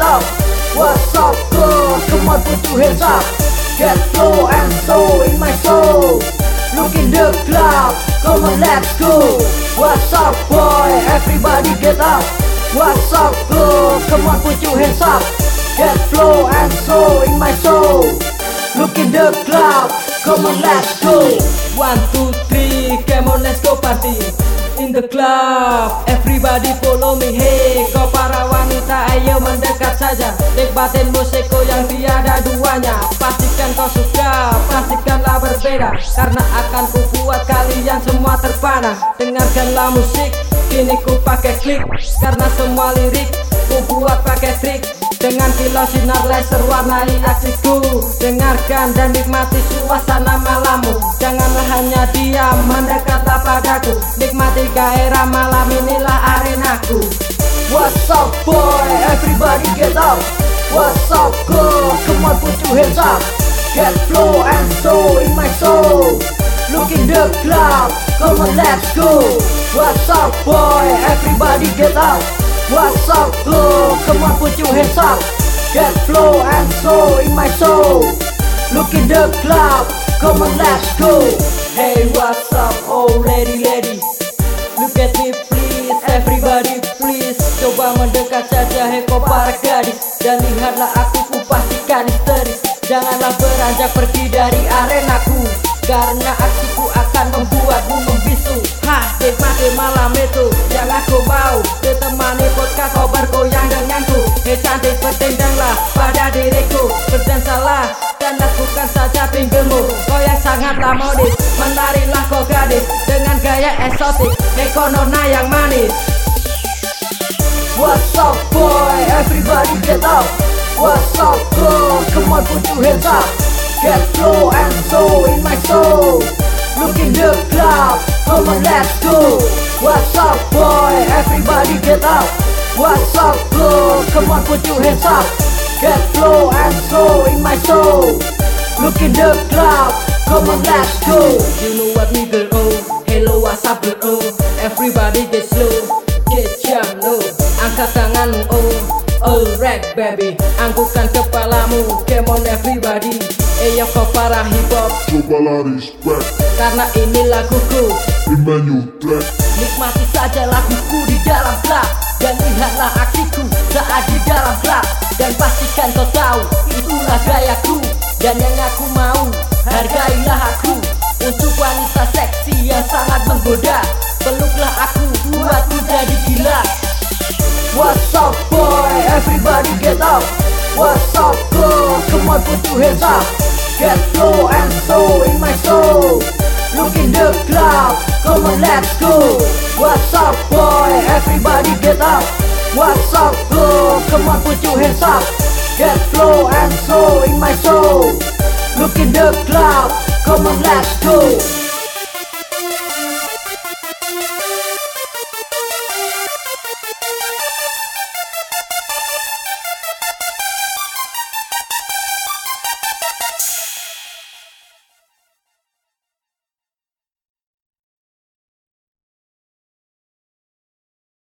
What's up, girls? Come on, put your hands up. Get flow and soul in my soul. Look in the club, come on, let's go. What's up, boy? Everybody get up. What's up, girls? Come on, put your hands up. Get flow and soul in my soul. Look in the club, come on, let's go. One, two, three, come on let's go party In the club, everybody follow me Hey, wanita ayo mendekat saja Nikmatin musikku yang tiada duanya. Pastikan kau suka, pastikanlah berbeda Karena akan ku buat kalian semua terpana. Dengarkanlah musik, kini ku pakai klik. Karena semua lirik, ku buat pakai trik. Dengan kilau sinar laser warnai aksiku. Dengarkan dan nikmati suasana malammu. Janganlah hanya diam mendekatlah padaku. Nikmati gairah malam inilah arenaku What's up, boy? Everybody get up. What's up, girl? Come on, put your hands up. Get flow and soul in my soul. Look in the club, come on, let's go. What's up, boy? Everybody get up. What's up, girl? Come on, put your hands up. Get flow and soul in my soul. Look in the club, come on, let's go. Hey what's up already Saja hei kau para gadis. Dan lihatlah aku ku pastikan histeris. Janganlah beranjak pergi dari arenaku. Karena aksiku akan membuatmu membisu. Hah nikmati malam itu yang aku mau Ditemani podcast kau bergoyang denganku. Hei cantik bertindanglah pada diriku. Berdansalah dan lakukan saja pinggirmu. Kau yang sangatlah modis Menarilah kau gadis Dengan gaya eksotik. Nona yang manis What's up, boy? Everybody get up. What's up, girl? Come on, put your hands up. Get flow and soul in my soul. Look in the club, come on, let's go. What's up, boy? Everybody get up. What's up, girl? Come on, put your hands up. Get flow and soul in my soul. Look in the club, come on, let's go. You know what girl oh Hello what's up girl oh Everybody get slow tanganmu oh Alright baby. Anggukan kepalamu Come on everybody Eyo kau para hip hop Cobalah respect Karena ini laguku. In menu track. Nikmati saja laguku di dalam klub Dan lihatlah aksiku saat di dalam klub Dan pastikan kau tahu itulah gayaku. Dan yang aku mau up. What's up, girl? Come on, put your hands up. Get flow and soul in my soul. Look in the club, come on, let's go. What's up, boy? Everybody get up. What's up, girl? Come on, put your hands up. Get flow and soul in my soul. Look in the club, come on, let's go.